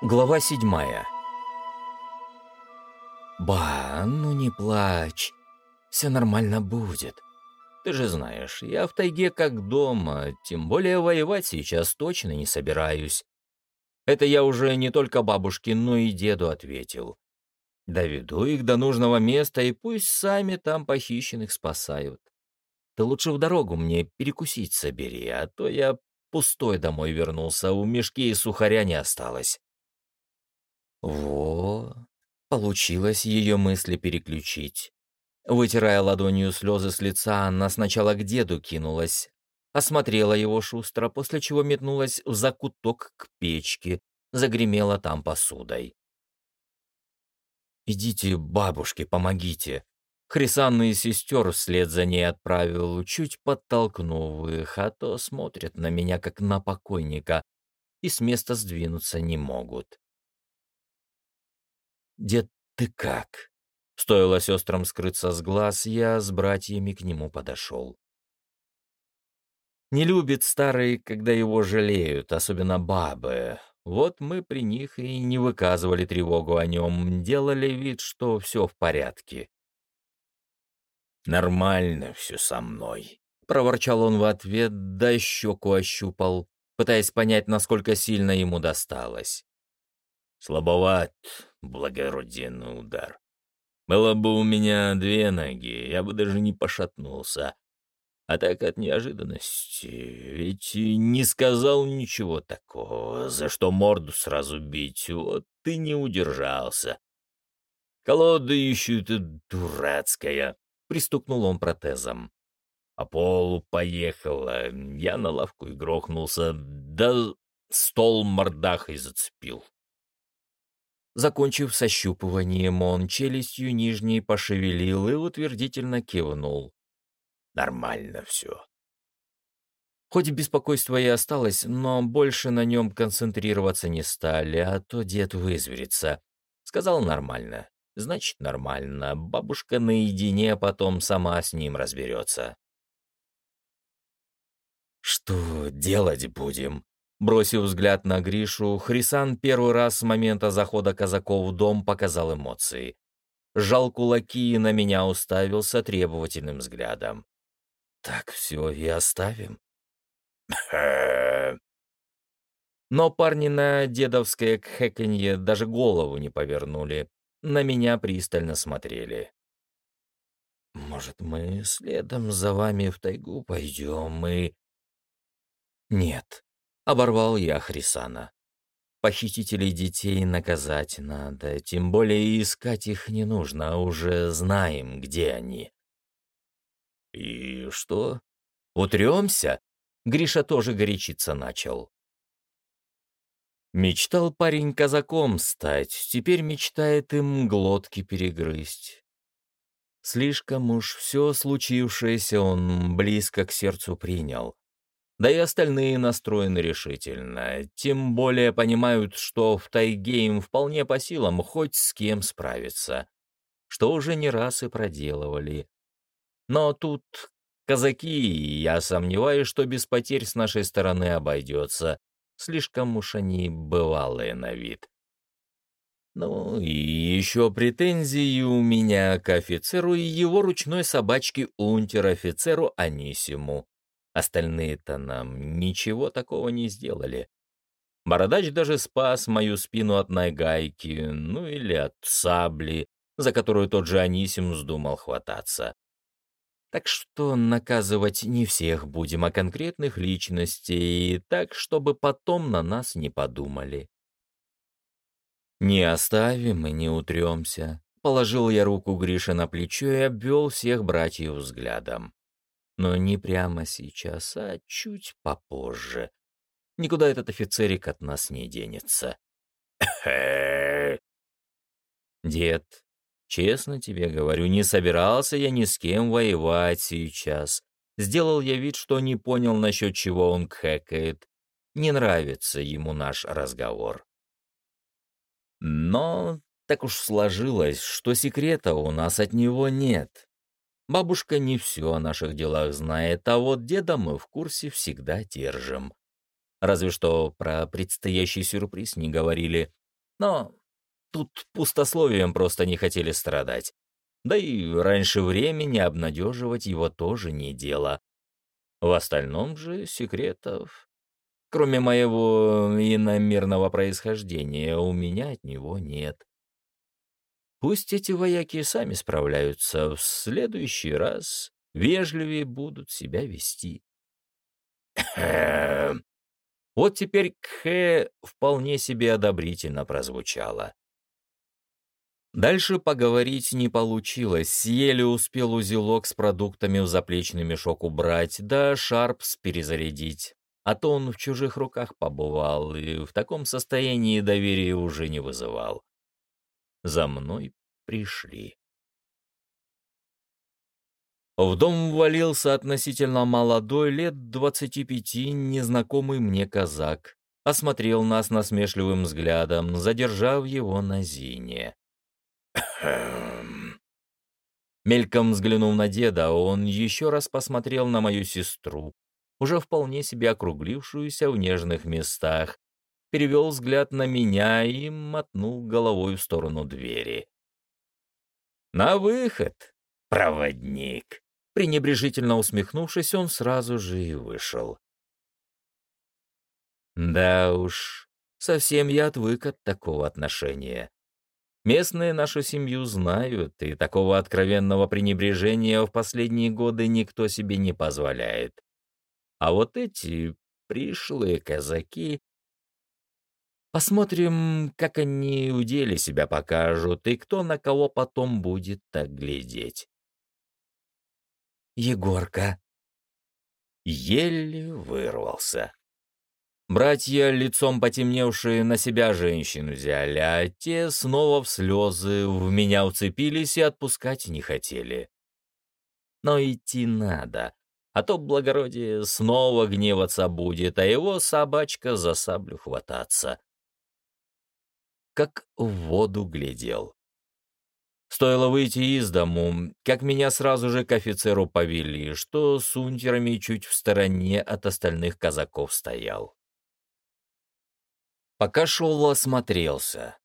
Глава седьмая. «Ба, ну не плачь. Все нормально будет. Ты же знаешь, я в тайге как дома, тем более воевать сейчас точно не собираюсь. Это я уже не только бабушке, но и деду ответил. Доведу их до нужного места, и пусть сами там похищенных спасают. Ты лучше в дорогу мне перекусить собери, а то я пустой домой вернулся, у мешки и сухаря не осталось. Во, получилось ее мысли переключить. Вытирая ладонью слезы с лица, она сначала к деду кинулась, осмотрела его шустро, после чего метнулась в закуток к печке, загремела там посудой. «Идите, бабушке, помогите!» Хрисанны и сестер вслед за ней отправил, чуть подтолкнув их, а то смотрят на меня, как на покойника, и с места сдвинуться не могут. «Дед, ты как?» Стоило сестрам скрыться с глаз, я с братьями к нему подошел. Не любит старый, когда его жалеют, особенно бабы. Вот мы при них и не выказывали тревогу о нем, делали вид, что все в порядке. «Нормально все со мной», — проворчал он в ответ, да щеку ощупал, пытаясь понять, насколько сильно ему досталось. Слабоват, благородный удар. Было бы у меня две ноги, я бы даже не пошатнулся. А так от неожиданности, ведь не сказал ничего такого, за что морду сразу бить, вот ты не удержался. Колода еще это дурацкая, пристукнул он протезом. По полу поехала, я на лавку и грохнулся, да стол мордахой зацепил. Закончив с ощупыванием, он челюстью нижней пошевелил и утвердительно кивнул. «Нормально все». Хоть беспокойство и осталось, но больше на нем концентрироваться не стали, а то дед вызверится. Сказал нормально. Значит, нормально. Бабушка наедине потом сама с ним разберется. «Что делать будем?» Бросив взгляд на Гришу, Хрисан первый раз с момента захода казаков в дом показал эмоции. Жал кулаки и на меня уставился требовательным взглядом. «Так все и оставим?» Но парни на дедовское кхэканье даже голову не повернули, на меня пристально смотрели. «Может, мы следом за вами в тайгу пойдем и...» «Нет», Оборвал я Хрисана. Похитителей детей наказать надо, тем более искать их не нужно, а уже знаем, где они. И что? Утремся? Гриша тоже горячиться начал. Мечтал парень казаком стать, теперь мечтает им глотки перегрызть. Слишком уж все случившееся он близко к сердцу принял. Да и остальные настроены решительно, тем более понимают, что в тайге им вполне по силам хоть с кем справиться, что уже не раз и проделывали. Но тут казаки, я сомневаюсь, что без потерь с нашей стороны обойдется, слишком уж они бывалые на вид. Ну и еще претензии у меня к офицеру и его ручной собачке унтер-офицеру Анисиму. Остальные-то нам ничего такого не сделали. Бородач даже спас мою спину от нагайки, ну или от сабли, за которую тот же Анисим вздумал хвататься. Так что наказывать не всех будем, а конкретных личностей, так, чтобы потом на нас не подумали. Не оставим и не утремся. Положил я руку Грише на плечо и обвел всех братьев взглядом. Но не прямо сейчас, а чуть попозже. Никуда этот офицерик от нас не денется. Дед, честно тебе говорю, не собирался я ни с кем воевать сейчас. Сделал я вид, что не понял, насчет чего он кхэкает. Не нравится ему наш разговор. Но так уж сложилось, что секрета у нас от него нет. Бабушка не все о наших делах знает, а вот деда мы в курсе всегда держим. Разве что про предстоящий сюрприз не говорили. Но тут пустословием просто не хотели страдать. Да и раньше времени обнадеживать его тоже не дело. В остальном же секретов, кроме моего иномерного происхождения, у меня от него нет. Пусть эти вояки сами справляются, в следующий раз вежливее будут себя вести. Вот теперь «кхэ» вполне себе одобрительно прозвучало. Дальше поговорить не получилось, еле успел узелок с продуктами в заплечный мешок убрать, да шарпс перезарядить. А то он в чужих руках побывал и в таком состоянии доверия уже не вызывал. За мной пришли. В дом ввалился относительно молодой, лет двадцати пяти, незнакомый мне казак. Осмотрел нас насмешливым взглядом, задержав его на Зине. Мельком взглянув на деда, он еще раз посмотрел на мою сестру, уже вполне себе округлившуюся в нежных местах, перевел взгляд на меня и мотнул головой в сторону двери. «На выход, проводник!» Пренебрежительно усмехнувшись, он сразу же и вышел. Да уж, совсем я отвык от такого отношения. Местные нашу семью знают, и такого откровенного пренебрежения в последние годы никто себе не позволяет. А вот эти пришлые казаки... Посмотрим, как они у деле себя покажут, и кто на кого потом будет так глядеть. Егорка. Еле вырвался. Братья, лицом потемневшие, на себя женщину взяли, а те снова в слезы в меня уцепились и отпускать не хотели. Но идти надо, а то благородие снова гневаться будет, а его собачка за саблю хвататься. Как в воду глядел. Стоило выйти из дому, как меня сразу же к офицеру повели, что с унтерами чуть в стороне от остальных казаков стоял. Пока шел, осмотрелся.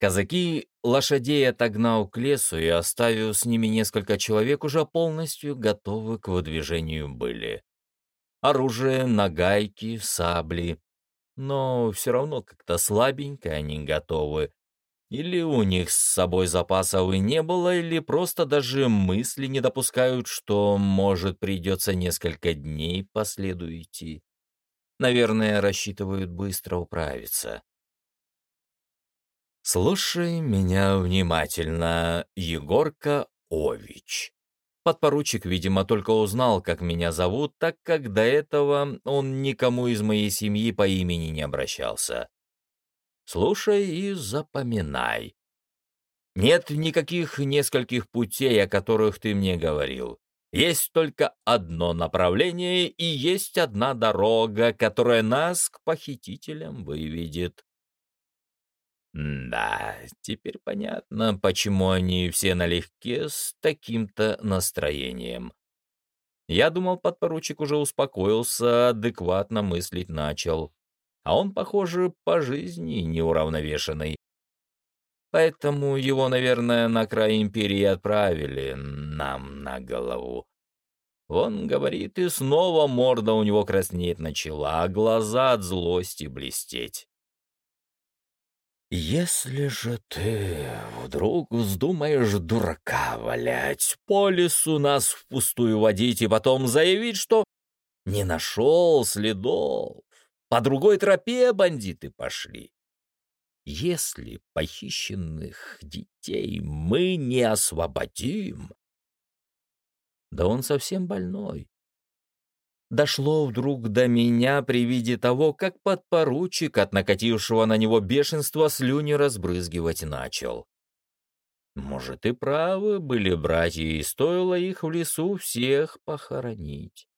Казаки лошадей отогнал к лесу и, оставив с ними несколько человек, уже полностью готовы к выдвижению были. Оружие, нагайки, сабли. Но все равно как-то слабенько они готовы, или у них с собой запасов и не было, или просто даже мысли не допускают, что, может, придется несколько дней по следу идти. Наверное, рассчитывают быстро управиться. «Слушай меня внимательно, Егорка Ович». Подпоручик, видимо, только узнал, как меня зовут, так как до этого он никому из моей семьи по имени не обращался. Слушай и запоминай. Нет никаких нескольких путей, о которых ты мне говорил. Есть только одно направление и есть одна дорога, которая нас к похитителям выведет. Да, теперь понятно, почему они все налегке с таким-то настроением. Я думал, подпоручик уже успокоился, адекватно мыслить начал а он, похоже, по жизни неуравновешенный. Поэтому его, наверное, на край империи отправили нам на голову. Он говорит, и снова морда у него краснеть начала, а глаза от злости блестеть. «Если же ты вдруг вздумаешь дурака валять, по лесу нас впустую водить и потом заявить, что не нашел следов, по другой тропе бандиты пошли. Если похищенных детей мы не освободим... Да он совсем больной. Дошло вдруг до меня при виде того, как подпоручик от накатившего на него бешенства слюни разбрызгивать начал. Может, и правы были братья, и стоило их в лесу всех похоронить.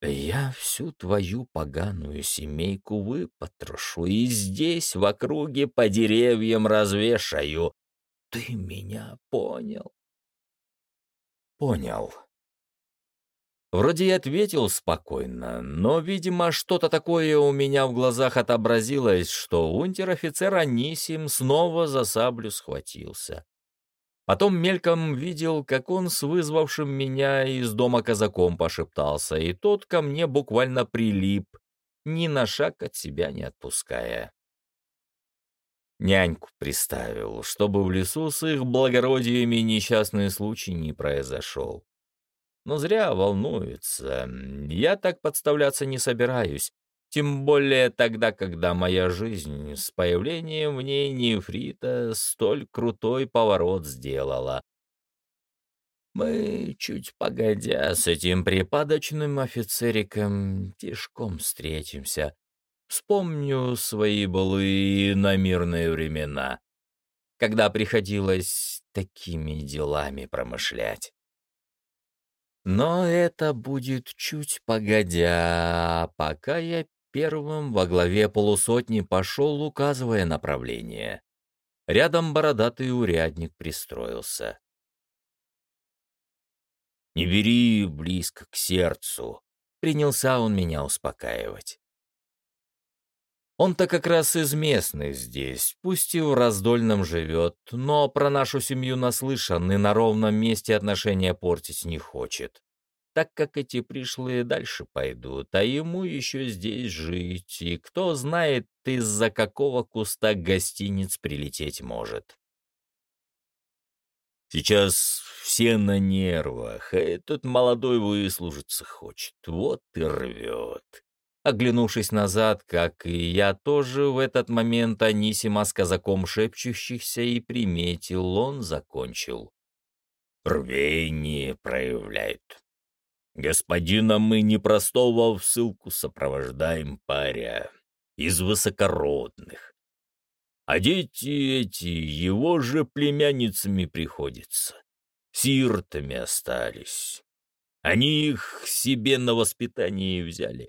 Я всю твою поганую семейку выпотрошу и здесь, в округе, по деревьям развешаю. Ты меня понял? Понял. Вроде и ответил спокойно, но, видимо, что-то такое у меня в глазах отобразилось, что унтер-офицер Анисим снова за саблю схватился. Потом мельком видел, как он с вызвавшим меня из дома казаком пошептался, и тот ко мне буквально прилип, ни на шаг от себя не отпуская. Няньку приставил, чтобы в лесу с их благородиями несчастный случай не произошел но зря волнуется. Я так подставляться не собираюсь, тем более тогда, когда моя жизнь с появлением в ней нефрита столь крутой поворот сделала. Мы чуть погодя с этим припадочным офицериком тишком встретимся. Вспомню свои былые намирные времена, когда приходилось такими делами промышлять. Но это будет чуть погодя, пока я первым во главе полусотни пошел, указывая направление. Рядом бородатый урядник пристроился. «Не бери близко к сердцу», — принялся он меня успокаивать. Он-то как раз из местных здесь, пусть и в раздольном живет, но про нашу семью наслышан и на ровном месте отношения портить не хочет так как эти пришлые дальше пойдут, а ему еще здесь жить, и кто знает, из-за какого куста гостиниц прилететь может. Сейчас все на нервах, а этот молодой выслужиться хочет, вот и рвет. Оглянувшись назад, как и я тоже в этот момент Анисима с казаком шепчущихся и приметил, он закончил. Рвение проявляет. Господина мы непростого в ссылку сопровождаем паря, из высокородных. А дети эти его же племянницами приходится, сиротами остались. Они их себе на воспитание взяли.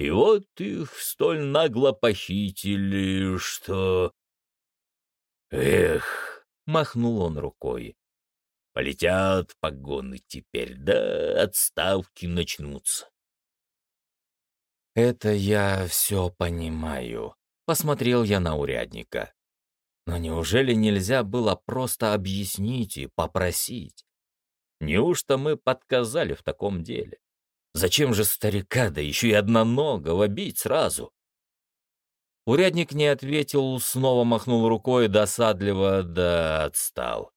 И вот их столь нагло похитили, что... Эх, махнул он рукой. Полетят погоны теперь, да отставки начнутся. «Это я все понимаю», — посмотрел я на урядника. «Но неужели нельзя было просто объяснить и попросить? Неужто мы подказали в таком деле? Зачем же старика, да еще и одноногого, бить сразу?» Урядник не ответил, снова махнул рукой досадливо, да отстал.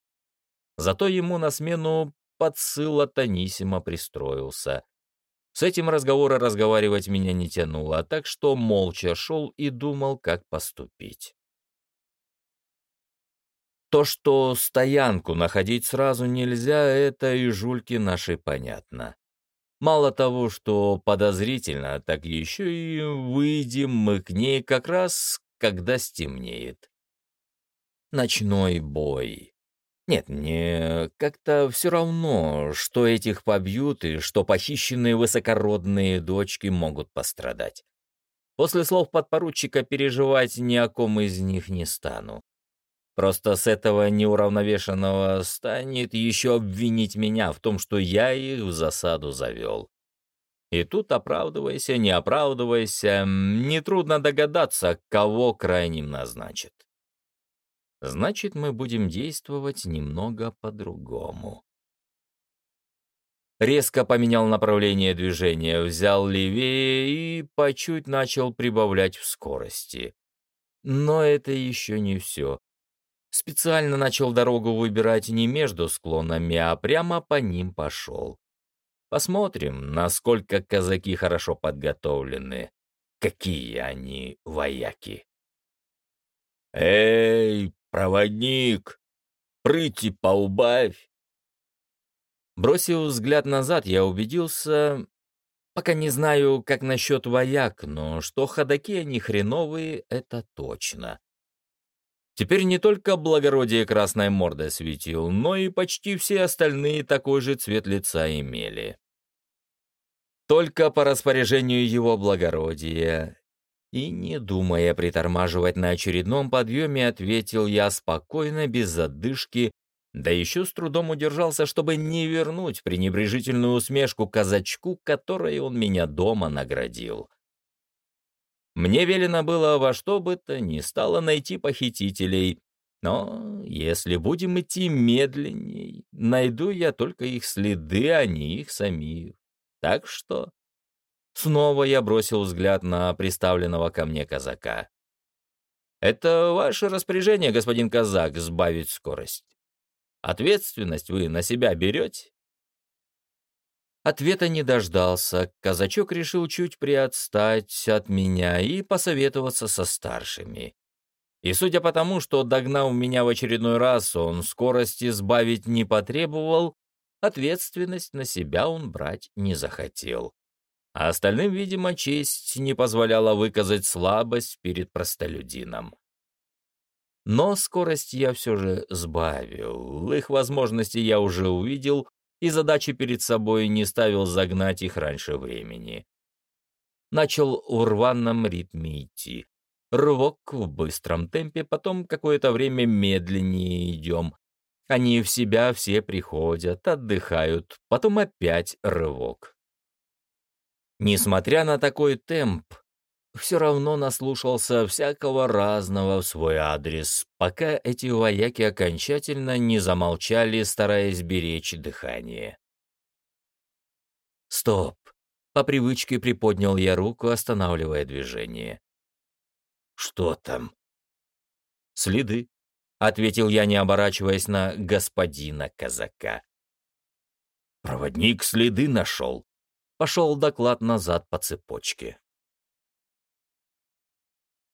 Зато ему на смену подсыла Танисима пристроился. С этим разговора разговаривать меня не тянуло, так что молча шел и думал, как поступить. То, что стоянку находить сразу нельзя, это и жульки нашей понятно. Мало того, что подозрительно, так еще и выйдем мы к ней как раз, когда стемнеет. Ночной бой. Нет, мне как-то все равно, что этих побьют и что похищенные высокородные дочки могут пострадать. После слов подпоручика переживать ни о ком из них не стану. Просто с этого неуравновешенного станет еще обвинить меня в том, что я их в засаду завел. И тут, оправдывайся, не оправдывайся, нетрудно догадаться, кого крайним назначит. Значит, мы будем действовать немного по-другому. Резко поменял направление движения, взял левее и по чуть начал прибавлять в скорости. Но это еще не все. Специально начал дорогу выбирать не между склонами, а прямо по ним пошел. Посмотрим, насколько казаки хорошо подготовлены, какие они вояки. «Эй, «Проводник! Прыти поубавь!» Бросив взгляд назад, я убедился, пока не знаю, как насчет вояк, но что ходаки они хреновые, это точно. Теперь не только благородие красной мордой светил, но и почти все остальные такой же цвет лица имели. Только по распоряжению его благородия и, не думая притормаживать на очередном подъеме, ответил я спокойно, без задышки, Да еще с трудом удержался, чтобы не вернуть пренебрежительную усмешку казачку, которой он меня дома наградил. Мне велено было во что бы то ни стало найти похитителей, но если будем идти медленней, найду я только их следы, а не их самих. Так что... Снова я бросил взгляд на приставленного ко мне казака. «Это ваше распоряжение, господин казак, сбавить скорость. Ответственность вы на себя берете?» Ответа не дождался. Казачок решил чуть приотстать от меня и посоветоваться со старшими. И судя по тому, что догнал меня в очередной раз, он скорости сбавить не потребовал, ответственность на себя он брать не захотел. А остальным, видимо, честь не позволяла выказать слабость перед простолюдином. Но скорость я все же сбавил. Их возможности я уже увидел, и задачи перед собой не ставил загнать их раньше времени. Начал в рваном ритме идти. Рывок в быстром темпе, потом какое-то время медленнее идем. Они в себя все приходят, отдыхают, потом опять рывок. Несмотря на такой темп, все равно наслушался всякого разного в свой адрес, пока эти вояки окончательно не замолчали, стараясь беречь дыхание. «Стоп!» — по привычке приподнял я руку, останавливая движение. «Что там?» «Следы», — ответил я, не оборачиваясь на господина казака. «Проводник следы нашел», — пошел доклад назад по цепочке.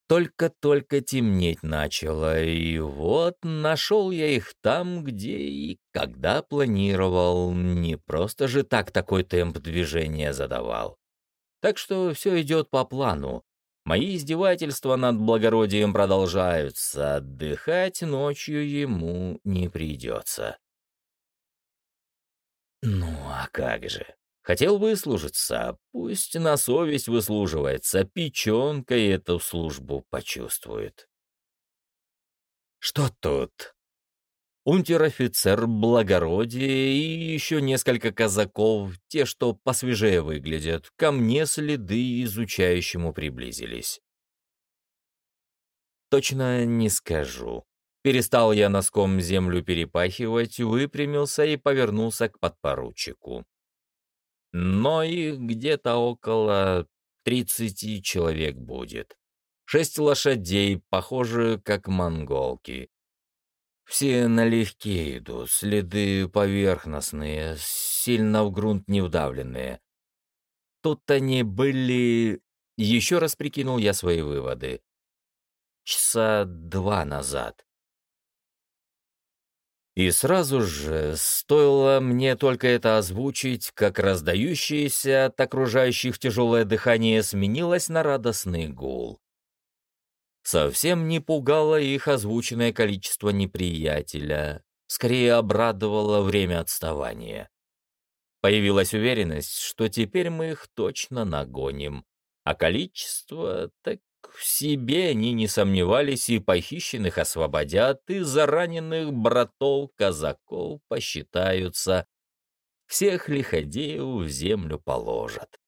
Только-только темнеть начало, и вот нашел я их там, где и когда планировал. Не просто же так такой темп движения задавал. Так что все идет по плану. Мои издевательства над благородием продолжаются, отдыхать ночью ему не придется. Ну а как же? Хотел выслужиться, пусть на совесть выслуживается, печенкой эту службу почувствует. Что тут? Унтер-офицер, благородие и еще несколько казаков, те, что посвежее выглядят, ко мне следы изучающему приблизились. Точно не скажу. Перестал я носком землю перепахивать, выпрямился и повернулся к подпоручику но их где-то около 30 человек будет. Шесть лошадей, похожи как монголки. Все налегке идут, следы поверхностные, сильно в грунт не вдавленные. Тут они были... Еще раз прикинул я свои выводы. Часа два назад. И сразу же, стоило мне только это озвучить, как раздающееся от окружающих тяжелое дыхание сменилось на радостный гул. Совсем не пугало их озвученное количество неприятеля, скорее обрадовало время отставания. Появилась уверенность, что теперь мы их точно нагоним, а количество так в себе они не сомневались и похищенных освободят, и за раненых братов-казаков посчитаются. Всех лиходеев в землю положат.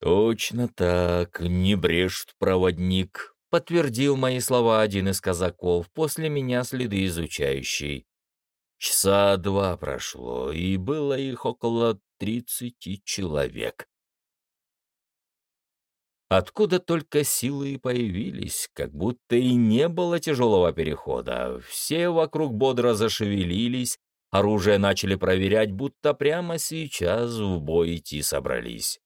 «Точно так, не брешет проводник», — подтвердил мои слова один из казаков, после меня следы изучающий. Часа два прошло, и было их около тридцати человек. Откуда только силы и появились, как будто и не было тяжелого перехода. Все вокруг бодро зашевелились, оружие начали проверять, будто прямо сейчас в бой идти собрались.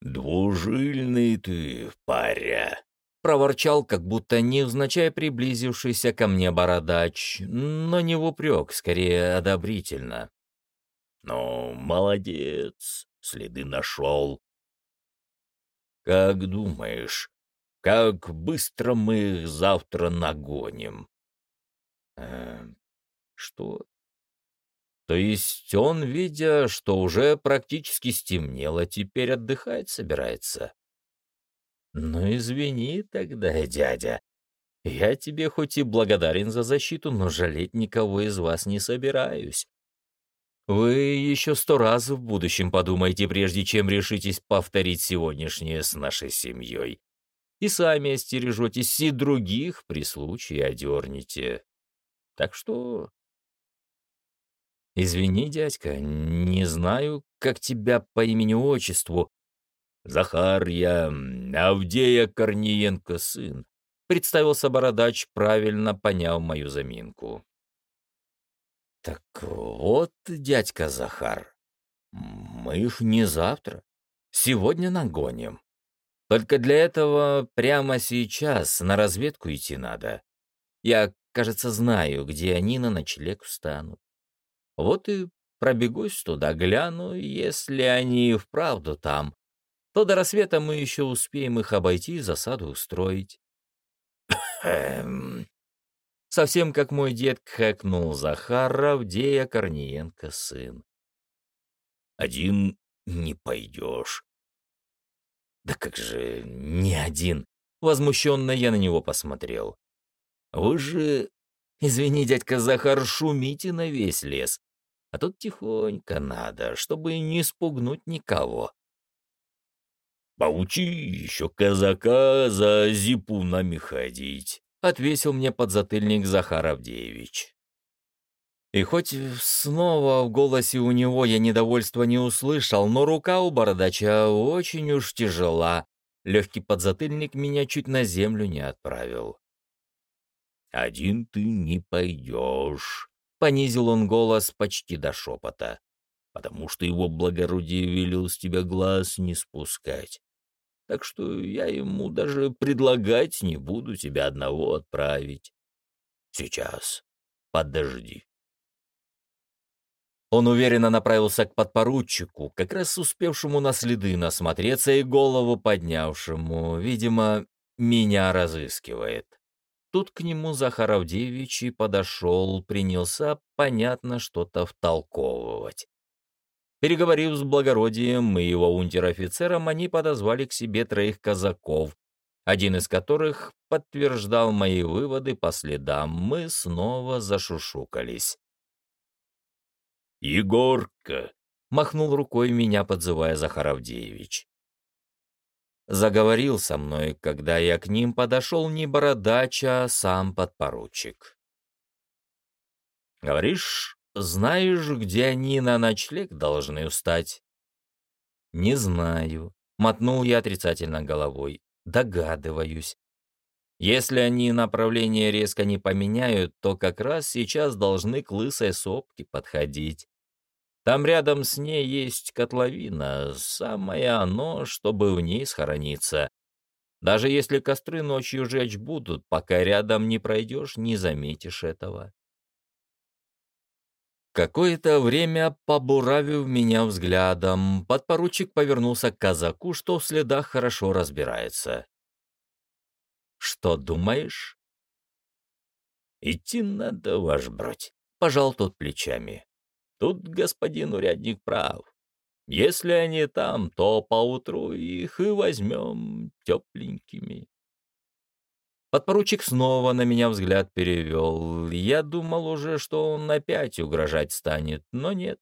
«Двужильный ты, паря!» — проворчал, как будто невзначай приблизившийся ко мне бородач, но не в упрек, скорее одобрительно. «Ну, молодец, следы нашел. Как думаешь, как быстро мы их завтра нагоним? Э, что? То есть он, видя, что уже практически стемнело, теперь отдыхать собирается? Ну, извини тогда, дядя. Я тебе хоть и благодарен за защиту, но жалеть никого из вас не собираюсь. Вы еще сто раз в будущем подумайте, прежде чем решитесь повторить сегодняшнее с нашей семьей. И сами остережетесь, и других при случае одернете. Так что... Извини, дядька, не знаю, как тебя по имени-отчеству. Захар я, Авдея Корниенко сын. Представился бородач, правильно поняв мою заминку. Так вот, дядька Захар, мы их не завтра, сегодня нагоним. Только для этого прямо сейчас на разведку идти надо. Я, кажется, знаю, где они на ночлег встанут. Вот и пробегусь туда, гляну, если они вправду там, то до рассвета мы еще успеем их обойти и засаду устроить. Совсем как мой дед хэкнул Захара, Авдея Корниенко сын. «Один не пойдешь». «Да как же не один?» Возмущенно я на него посмотрел. «Вы же, извини, дядька Захар, шумите на весь лес, а тут тихонько надо, чтобы не спугнуть никого». «Поучи еще казака за зипунами ходить», отвесил мне подзатыльник Захар Авдеевич. И хоть снова в голосе у него я недовольства не услышал, но рука у бородача очень уж тяжела. Легкий подзатыльник меня чуть на землю не отправил. «Один ты не пойдешь», — понизил он голос почти до шепота, «потому что его благородие велел с тебя глаз не спускать так что я ему даже предлагать не буду тебя одного отправить. Сейчас. Подожди. Он уверенно направился к подпоручику, как раз успевшему на следы насмотреться и голову поднявшему, видимо, меня разыскивает. Тут к нему Захар Авдеевич и подошел, принялся, понятно, что-то втолковывать. Переговорив с благородием и его унтер-офицером, они подозвали к себе троих казаков, один из которых подтверждал мои выводы по следам. Мы снова зашушукались. «Егорка!» — махнул рукой меня, подзывая Захар Авдеевич. Заговорил со мной, когда я к ним подошел не бородач, а сам подпоручик. «Говоришь, знаешь, где они на ночлег должны устать?» «Не знаю», — мотнул я отрицательно головой. «Догадываюсь. Если они направление резко не поменяют, то как раз сейчас должны к лысой сопке подходить. Там рядом с ней есть котловина, самое оно, чтобы в ней схорониться. Даже если костры ночью жечь будут, пока рядом не пройдешь, не заметишь этого. Какое-то время, побуравив меня взглядом, подпоручик повернулся к казаку, что в следах хорошо разбирается. «Что думаешь?» «Идти надо, ваш брать», — пожал тот плечами. «Тут господин урядник прав. Если они там, то поутру их и возьмем тепленькими». Подпоручик снова на меня взгляд перевел. Я думал уже, что он опять угрожать станет, но нет.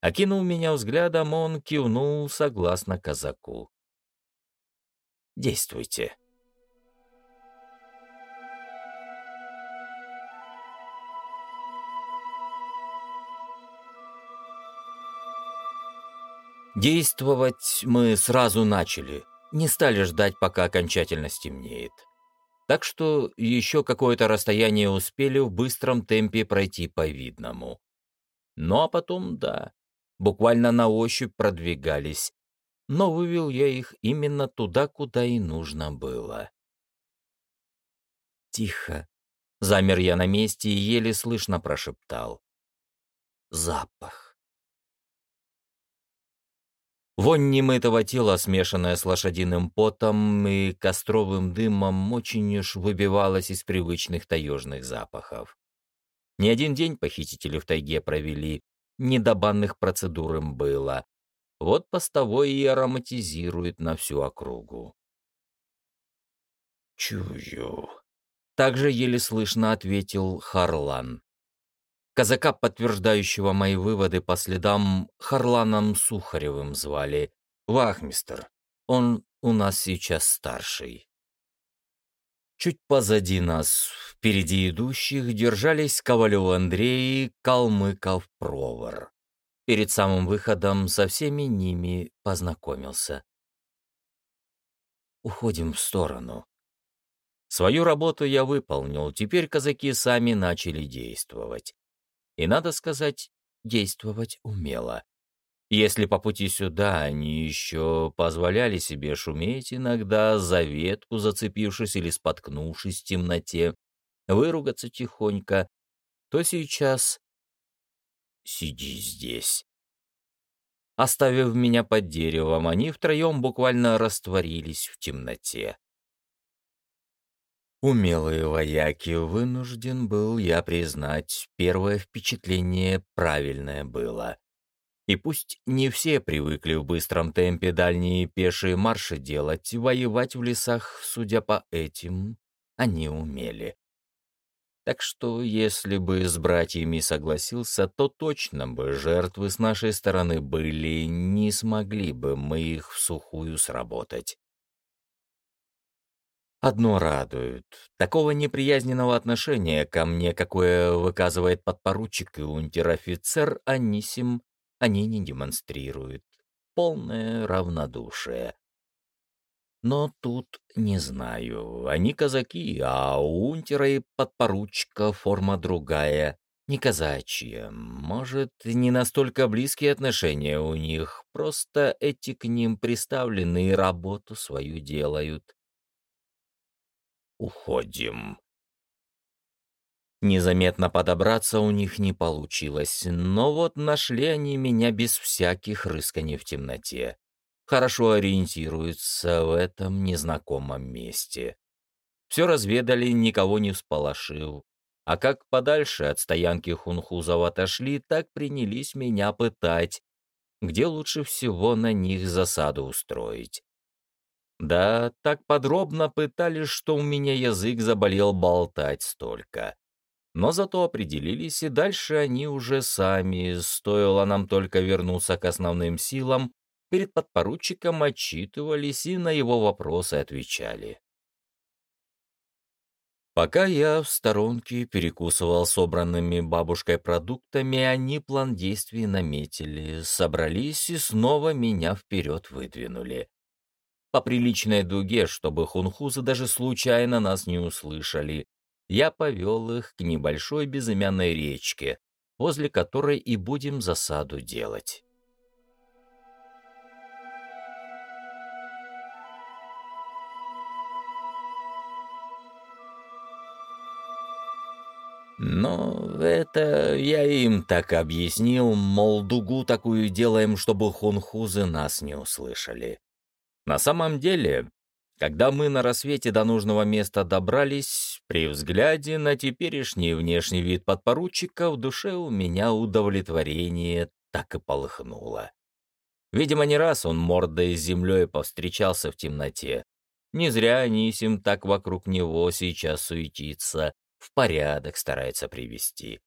Окинул меня взглядом, он кивнул согласно казаку. «Действуйте». Действовать мы сразу начали, не стали ждать, пока окончательно стемнеет так что еще какое-то расстояние успели в быстром темпе пройти по видному. Ну а потом, да, буквально на ощупь продвигались, но вывел я их именно туда, куда и нужно было. Тихо. Замер я на месте и еле слышно прошептал. Запах. Вонь немытого тела, смешанная с лошадиным потом и костровым дымом, очень уж выбивалась из привычных таежных запахов. Не один день похитители в тайге провели, не до банных процедур им было. Вот постовой и ароматизирует на всю округу. «Чую, также еле слышно ответил Харлан. Казака, подтверждающего мои выводы по следам, Харланом Сухаревым звали. Вахмистер. Он у нас сейчас старший. Чуть позади нас, впереди идущих, держались Ковалев Андрей и Калмыков Провор. Перед самым выходом со всеми ними познакомился. Уходим в сторону. Свою работу я выполнил, теперь казаки сами начали действовать. И, надо сказать, действовать умело. Если по пути сюда они еще позволяли себе шуметь иногда, за ветку зацепившись или споткнувшись в темноте, выругаться тихонько, то сейчас «Сиди здесь». Оставив меня под деревом, они втроем буквально растворились в темноте. Умелые вояки, вынужден был я признать, первое впечатление правильное было. И пусть не все привыкли в быстром темпе дальние пешие марши делать, воевать в лесах, судя по этим, они умели. Так что, если бы с братьями согласился, то точно бы жертвы с нашей стороны были, не смогли бы мы их в сухую сработать. Одно радует. Такого неприязненного отношения ко мне, какое выказывает подпоручик и унтер-офицер Анисим, они не демонстрируют. Полное равнодушие. Но тут не знаю. Они казаки, а у унтера и подпоручика форма другая, не казачья. Может, не настолько близкие отношения у них, просто эти к ним приставлены и работу свою делают. Уходим. Незаметно подобраться у них не получилось, но вот нашли они меня без всяких рысканий в темноте. Хорошо ориентируются в этом незнакомом месте. Все разведали, никого не всполошил. А как подальше от стоянки хунхузов отошли, так принялись меня пытать, где лучше всего на них засаду устроить. Да, так подробно пытались, что у меня язык заболел болтать столько но зато определились, и дальше они уже сами, стоило нам только вернуться к основным силам, перед подпоручиком отчитывались и на его вопросы отвечали. Пока я в сторонке перекусывал собранными бабушкой продуктами, они план действий наметили, собрались и снова меня вперед выдвинули. По приличной дуге, чтобы хунхузы даже случайно нас не услышали, я повел их к небольшой безымянной речке, возле которой и будем засаду делать. Но это я им так объяснил, мол, дугу такую делаем, чтобы хунхузы нас не услышали. На самом деле, когда мы на рассвете до нужного места добрались, при взгляде на теперешний внешний вид подпоручика в душе у меня удовлетворение так и полыхнуло. Видимо, не раз он мордой с землей повстречался в темноте. Не зря Анисим так вокруг него сейчас суетится, в порядок старается привести.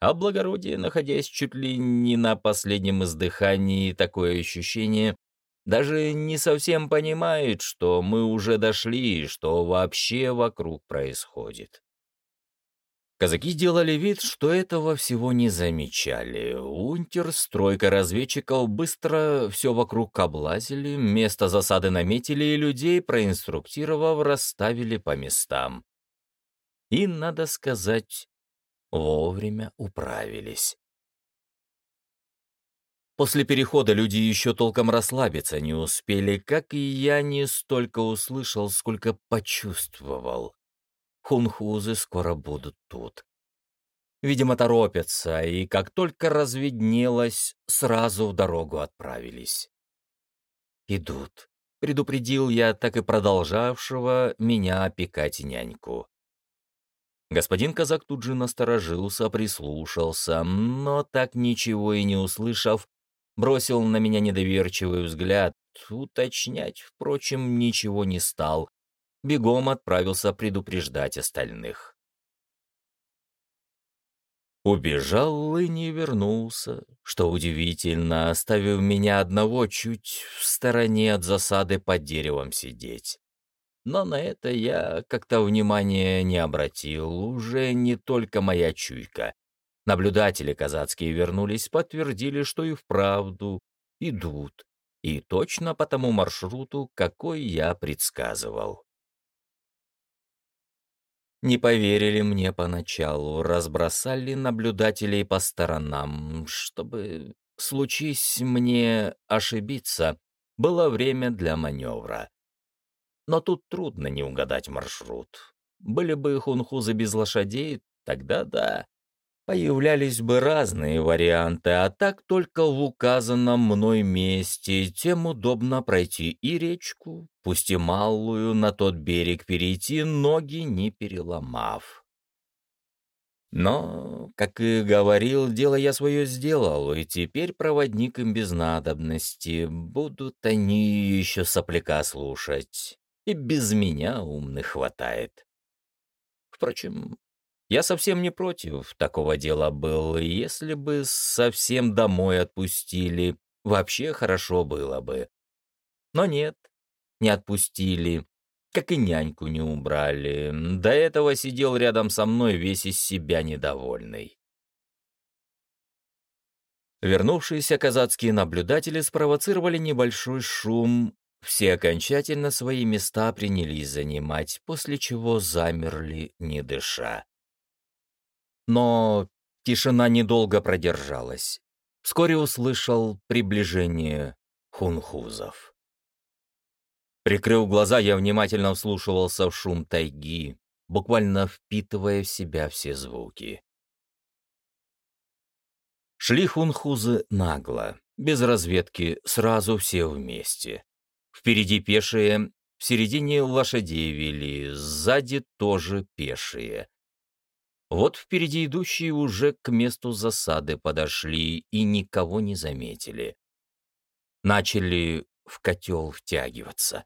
А благородие, находясь чуть ли не на последнем издыхании, такое ощущение, даже не совсем понимает, что мы уже дошли и что вообще вокруг происходит. Казаки делали вид, что этого всего не замечали. Унтер с тройкой разведчиков быстро все вокруг облазили, место засады наметили и людей, проинструктировав, расставили по местам. И, надо сказать, вовремя управились. После перехода люди еще толком расслабиться не успели, как и я не столько услышал, сколько почувствовал. Хунхузы скоро будут тут. Видимо, торопятся, и как только разведнелось, сразу в дорогу отправились. «Идут», — предупредил я так и продолжавшего меня опекать няньку. Господин казак тут же насторожился, прислушался, но так ничего и не услышав, бросил на меня недоверчивый взгляд, уточнять, впрочем, ничего не стал, бегом отправился предупреждать остальных. Убежал и не вернулся, что удивительно, оставив меня одного чуть в стороне от засады под деревом сидеть. Но на это я как-то внимания не обратил, уже не только моя чуйка. Наблюдатели казацкие вернулись, подтвердили, что и вправду идут, и точно по тому маршруту, какой я предсказывал. Не поверили мне поначалу, разбросали наблюдателей по сторонам, чтобы, случись мне ошибиться, было время для маневра. Но тут трудно не угадать маршрут. Были бы хунхузы без лошадей, тогда да. Появлялись бы разные варианты, а так только в указанном мной месте, тем удобно пройти и речку, пусть и малую, на тот берег перейти, ноги не переломав. Но, как и говорил, дело я свое сделал, и теперь проводник им без надобности. Будут они еще сопляка слушать, и без меня умных хватает. Впрочем, я совсем не против такого дела был, если бы совсем домой отпустили, вообще хорошо было бы. Но нет, не отпустили, как и няньку не убрали. До этого сидел рядом со мной весь из себя недовольный. Вернувшиеся казацкие наблюдатели спровоцировали небольшой шум, все окончательно свои места принялись занимать, после чего замерли, не дыша. Но тишина недолго продержалась. Вскоре услышал приближение хунхузов. Прикрыв глаза, я внимательно вслушивался в шум тайги, буквально впитывая в себя все звуки. Шли хунхузы нагло, без разведки, сразу все вместе. Впереди пешие, в середине лошадей вели, сзади тоже пешие. Вот впереди идущие уже к месту засады подошли и никого не заметили. Начали в котел втягиваться.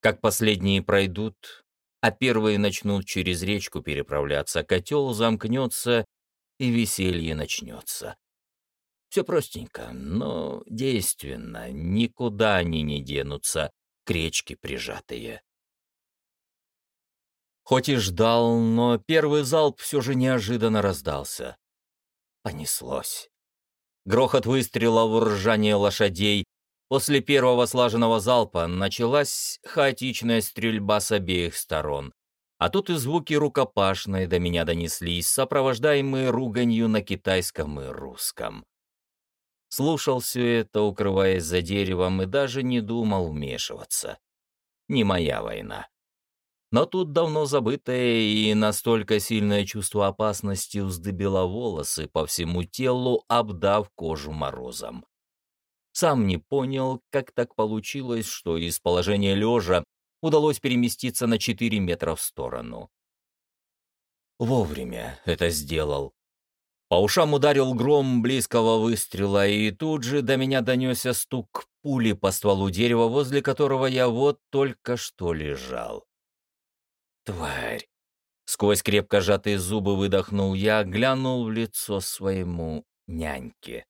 Как последние пройдут, а первые начнут через речку переправляться, котел замкнется и веселье начнется. Все простенько, но действенно, никуда они не денутся, к речке прижатые. Хоть и ждал, но первый залп все же неожиданно раздался. Понеслось. Грохот выстрела в ржание лошадей. После первого слаженного залпа началась хаотичная стрельба с обеих сторон. А тут и звуки рукопашной до меня донеслись, сопровождаемые руганью на китайском и русском. Слушал все это, укрываясь за деревом, и даже не думал вмешиваться. Не моя война. Но тут давно забытое и настолько сильное чувство опасности вздыбило волосы по всему телу, обдав кожу морозом. Сам не понял, как так получилось, что из положения лежа удалось переместиться на 4 метра в сторону. Вовремя это сделал. По ушам ударил гром близкого выстрела, и тут же до меня донесся стук пули по стволу дерева, возле которого я вот только что лежал. Тварь! Сквозь крепко сжатые зубы выдохнул я, глянул в лицо своему няньке.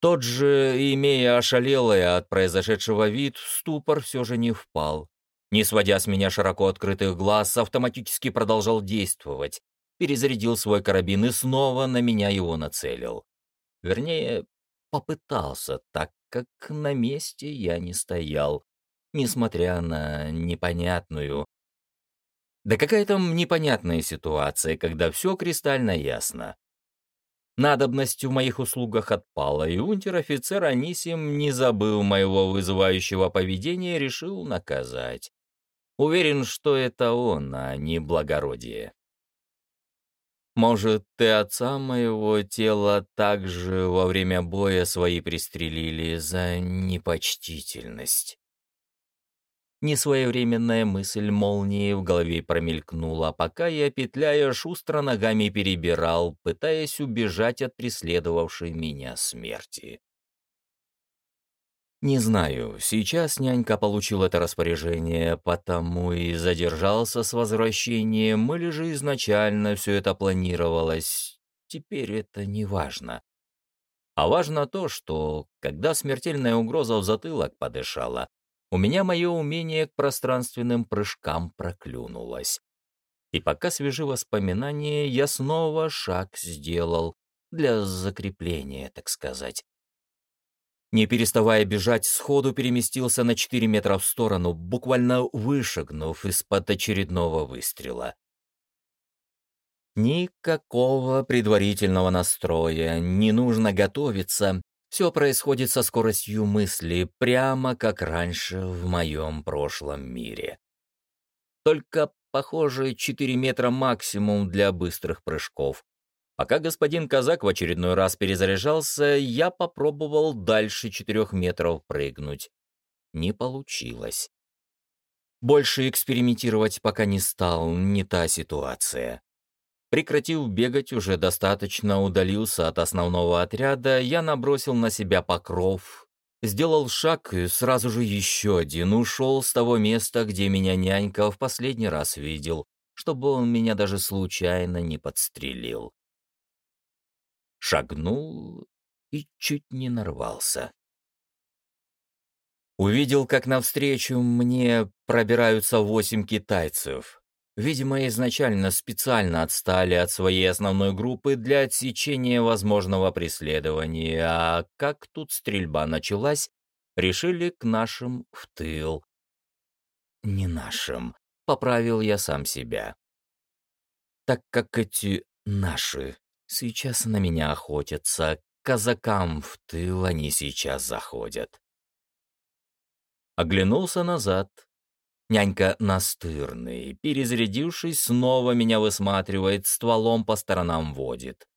Тот же, имея ошалелое от произошедшего вид, в ступор все же не впал. Не сводя с меня широко открытых глаз, автоматически продолжал действовать. Перезарядил свой карабин и снова на меня его нацелил. Вернее, попытался, так как на месте я не стоял, несмотря на непонятную, да какая там непонятная ситуация, когда все кристально ясно. Надобность в моих услугах отпала, и унтер-офицер Анисим, не забыл моего вызывающего поведения, решил наказать. Уверен, что это он, а не благородие. Может, ты отца моего тела также во время боя свои пристрелили за непочтительность? Несвоевременная мысль молнии в голове промелькнула, пока я, петляя, шустро ногами перебирал, пытаясь убежать от преследовавшей меня смерти. Не знаю, сейчас нянька получил это распоряжение, потому и задержался с возвращением, или же изначально все это планировалось. Теперь это не важно. А важно то, что, когда смертельная угроза в затылок подышала, у меня мое умение к пространственным прыжкам проклюнулось. И пока свежи воспоминания, я снова шаг сделал для закрепления, так сказать. Не переставая бежать, сходу переместился на 4 метра в сторону, буквально вышагнув из-под очередного выстрела. Никакого предварительного настроя, не нужно готовиться. Все происходит со скоростью мысли, прямо как раньше в моем прошлом мире. Только, похоже, 4 метра максимум для быстрых прыжков. Пока господин казак в очередной раз перезаряжался, я попробовал дальше четырех метров прыгнуть. Не получилось. Больше экспериментировать пока не стал, не та ситуация. Прекратив бегать, уже достаточно удалился от основного отряда, я набросил на себя покров, сделал шаг и сразу же еще один ушел с того места, где меня нянька в последний раз видел, чтобы он меня даже случайно не подстрелил шагнул и чуть не нарвался. Увидел, как навстречу мне пробираются восемь китайцев. Видимо, изначально специально отстали от своей основной группы для отсечения возможного преследования, а как тут стрельба началась, решили к нашим в тыл. Не нашим, поправил я сам себя. Так как эти наши Сейчас на меня охотятся, казакам в тыл они сейчас заходят. Оглянулся назад. Нянька настырный, перезарядившись, снова меня высматривает, стволом по сторонам водит.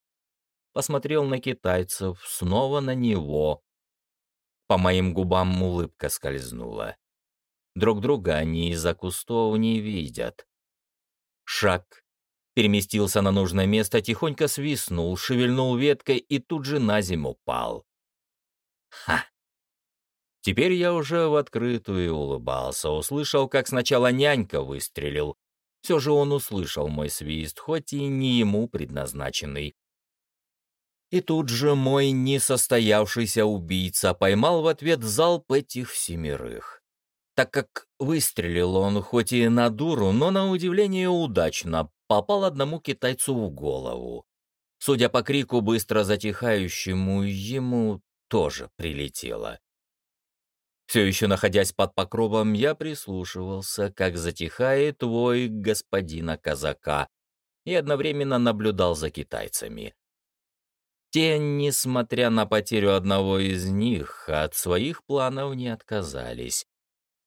Посмотрел на китайцев, снова на него. По моим губам улыбка скользнула. Друг друга они из-за кустов не видят. Шаг, переместился на нужное место, тихонько свистнул, шевельнул веткой и тут же на зиму пал. Ха! Теперь я уже в открытую улыбался, услышал, как сначала нянька выстрелил. Все же он услышал мой свист, хоть и не ему предназначенный. И тут же мой несостоявшийся убийца поймал в ответ залп этих семерых. Так как выстрелил он хоть и на дуру, но на удивление удачно, попал одному китайцу в голову. Судя по крику, быстро затихающему, ему тоже прилетело. Все еще находясь под покровом, я прислушивался, как затихает твой господина казака, и одновременно наблюдал за китайцами. Те, несмотря на потерю одного из них, от своих планов не отказались.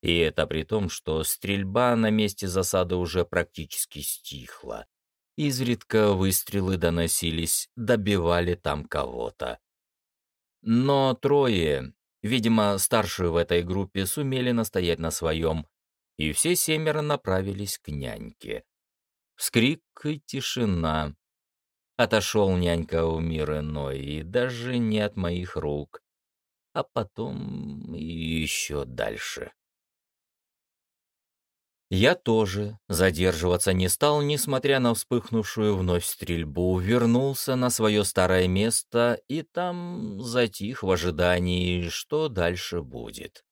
И это при том, что стрельба на месте засады уже практически стихла. Изредка выстрелы доносились, добивали там кого-то. Но трое, видимо, старшие в этой группе, сумели настоять на своем, и все семеро направились к няньке. Вскрик и тишина. Отошел нянька в мир иной, и даже не от моих рук, а потом еще дальше. Я тоже задерживаться не стал, несмотря на вспыхнувшую вновь стрельбу, вернулся на свое старое место и там затих в ожидании, что дальше будет.